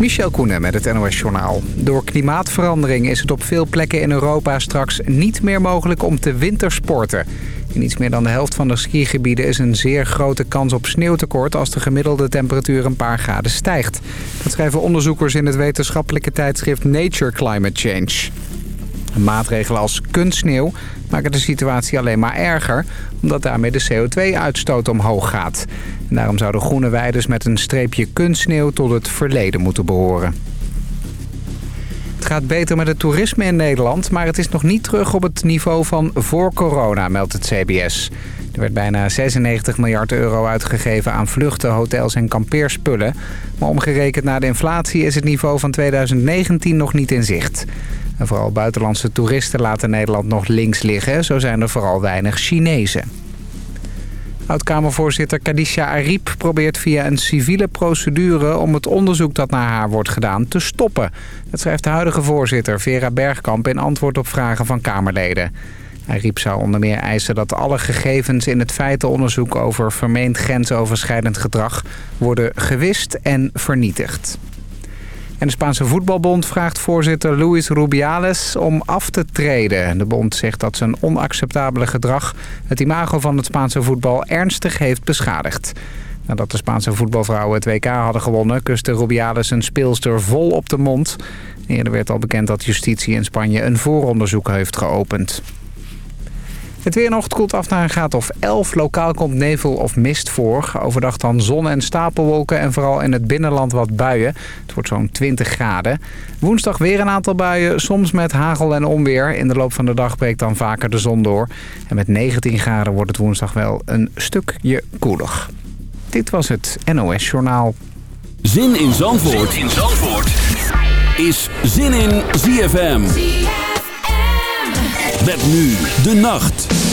Michel Koenen met het NOS-journaal. Door klimaatverandering is het op veel plekken in Europa straks niet meer mogelijk om te wintersporten. In iets meer dan de helft van de skigebieden is een zeer grote kans op sneeuwtekort... als de gemiddelde temperatuur een paar graden stijgt. Dat schrijven onderzoekers in het wetenschappelijke tijdschrift Nature Climate Change. Maatregelen als kunstsneeuw maken de situatie alleen maar erger... omdat daarmee de CO2-uitstoot omhoog gaat. Daarom zouden groene weiden met een streepje kunstsneeuw tot het verleden moeten behoren. Het gaat beter met het toerisme in Nederland, maar het is nog niet terug op het niveau van voor corona, meldt het CBS. Er werd bijna 96 miljard euro uitgegeven aan vluchten, hotels en kampeerspullen. Maar omgerekend naar de inflatie is het niveau van 2019 nog niet in zicht. En vooral buitenlandse toeristen laten Nederland nog links liggen. Zo zijn er vooral weinig Chinezen. Oud-Kamervoorzitter Kadisha Ariep probeert via een civiele procedure... om het onderzoek dat naar haar wordt gedaan te stoppen. Dat schrijft de huidige voorzitter Vera Bergkamp in antwoord op vragen van Kamerleden. Ariep zou onder meer eisen dat alle gegevens in het feitenonderzoek... over vermeend grensoverschrijdend gedrag worden gewist en vernietigd. En de Spaanse voetbalbond vraagt voorzitter Luis Rubiales om af te treden. De bond zegt dat zijn onacceptabele gedrag het imago van het Spaanse voetbal ernstig heeft beschadigd. Nadat de Spaanse voetbalvrouwen het WK hadden gewonnen... kuste Rubiales een speelster vol op de mond. Eerder werd al bekend dat justitie in Spanje een vooronderzoek heeft geopend. Het weer nog koelt af naar een graad of 11. Lokaal komt nevel of mist voor. Overdag dan zon en stapelwolken en vooral in het binnenland wat buien. Het wordt zo'n 20 graden. Woensdag weer een aantal buien, soms met hagel en onweer. In de loop van de dag breekt dan vaker de zon door. En met 19 graden wordt het woensdag wel een stukje koeler. Dit was het NOS Journaal. Zin in Zandvoort, zin in Zandvoort. is Zin in ZFM. Met nu de nacht.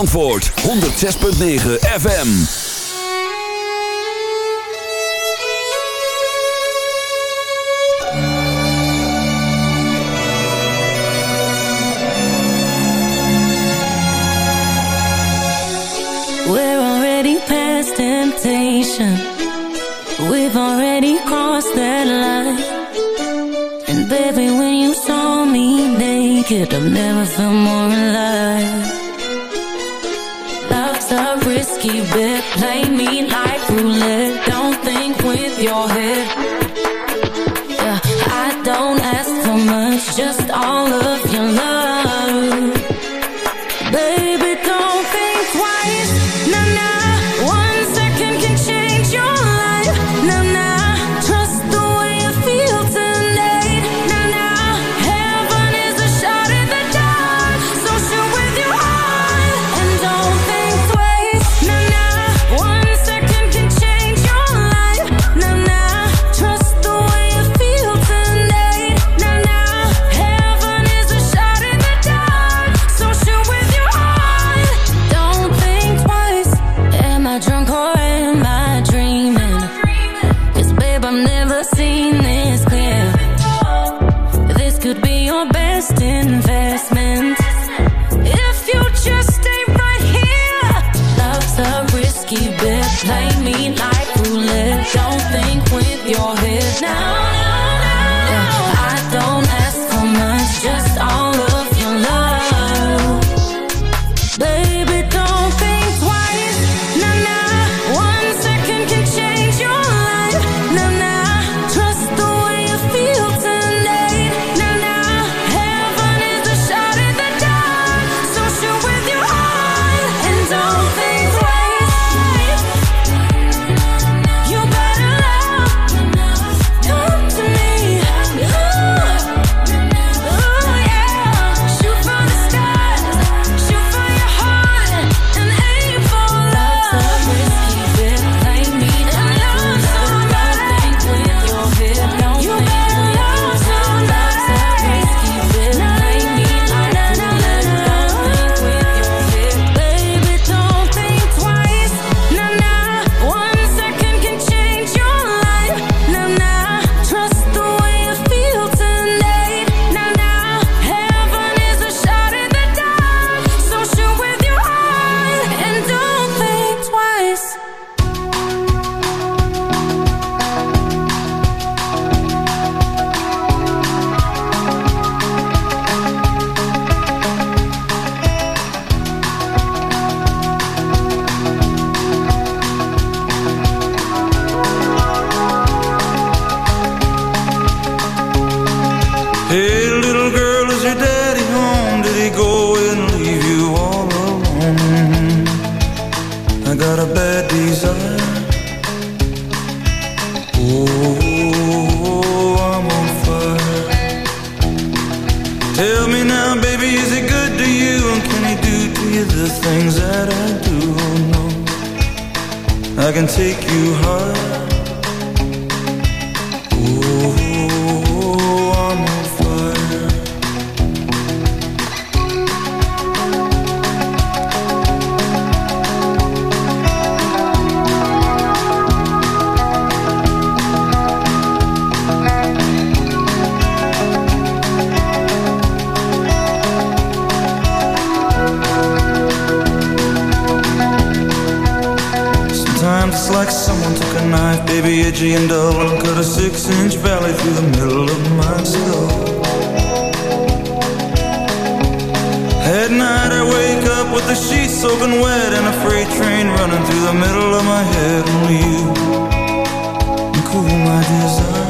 Zandvoort 106.9 FM. The a risky bet. Play me like roulette. Don't think with your head. Yeah, I don't ask for much, just all of your love. soaking wet and a freight train running through the middle of my head. Only you can cool my desire.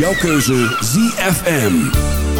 jouw keuze ZFM.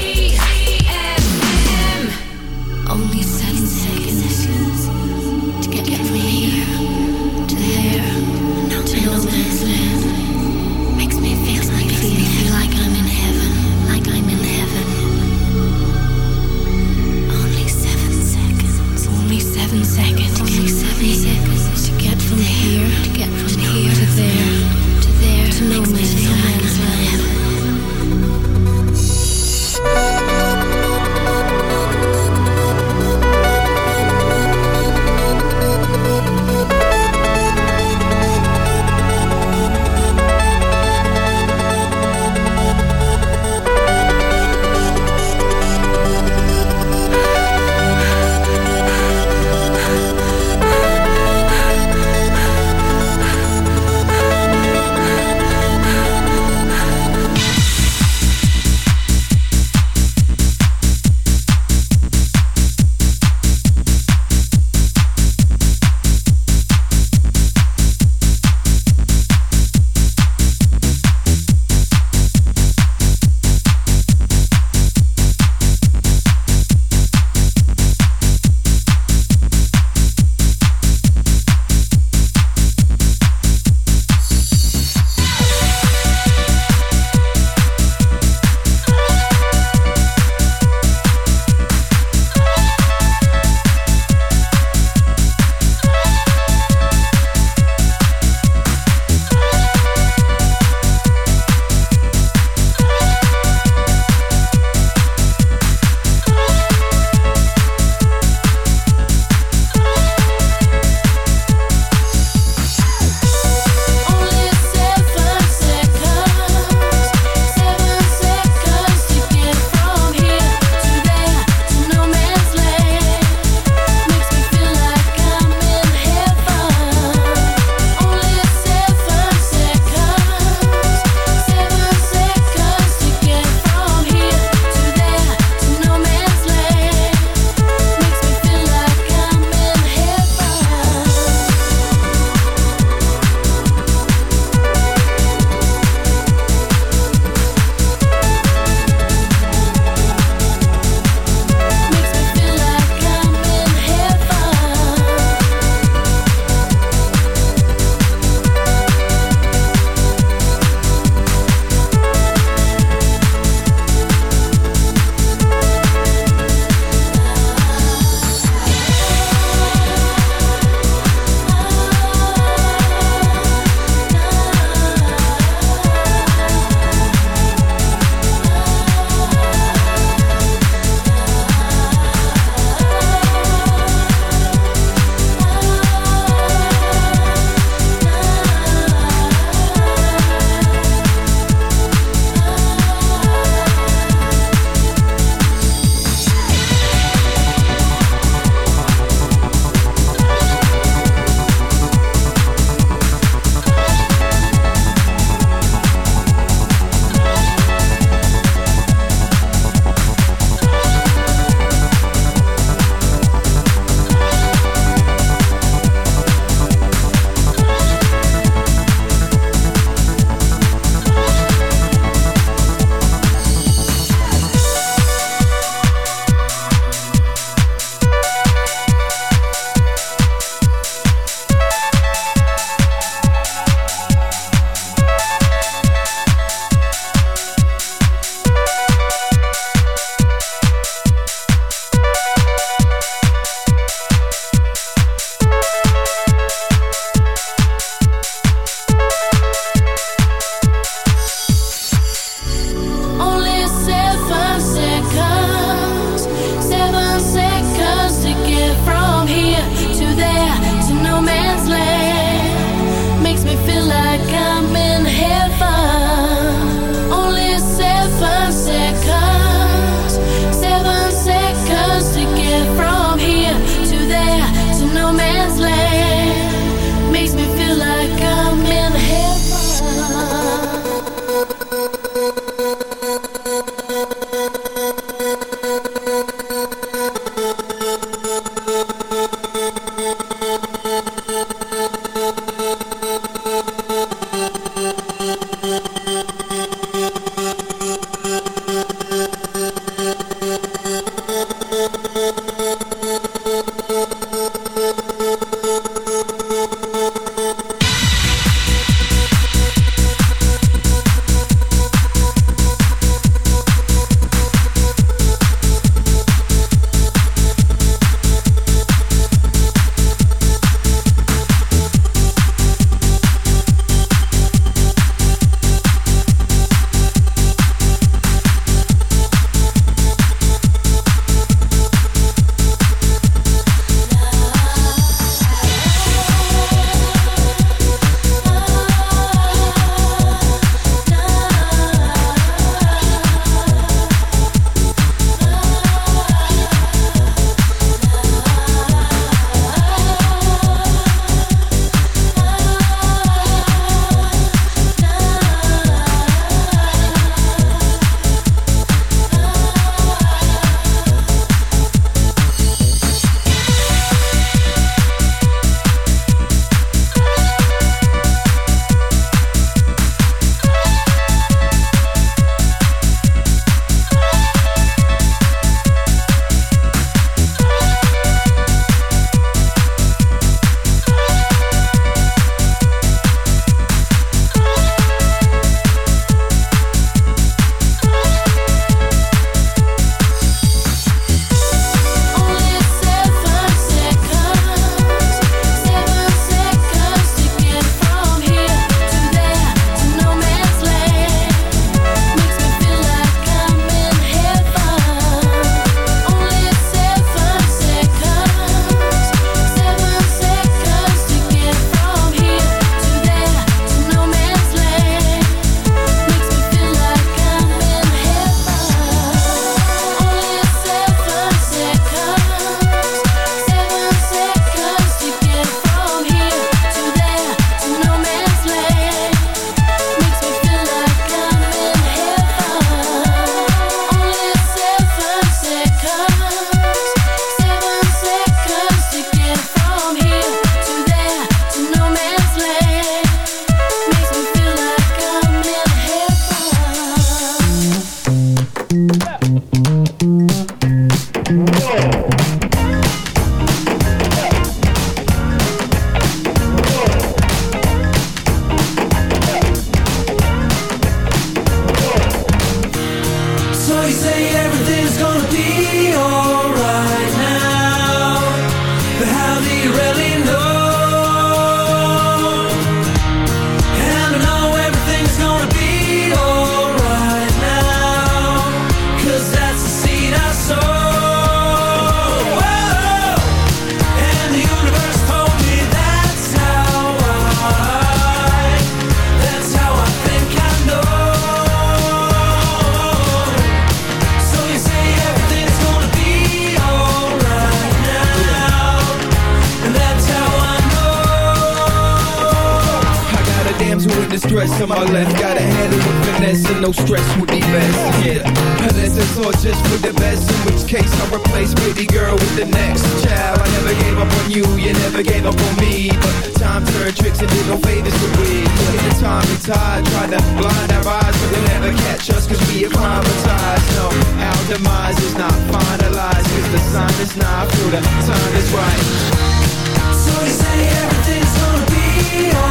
you I feel that time is right. So you say everything's gonna be alright.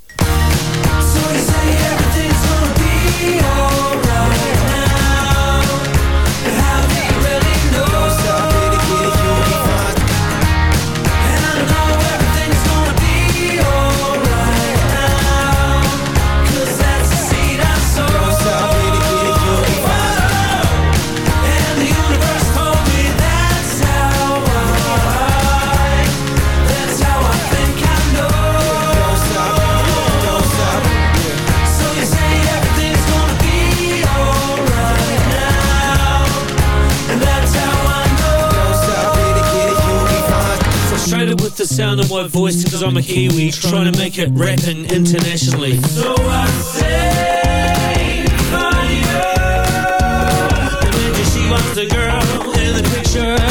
the sound of my voice because I'm a Kiwi Trying to make it rapping internationally. So I say for you Imagine she was the girl in the picture.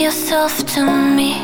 yourself to me.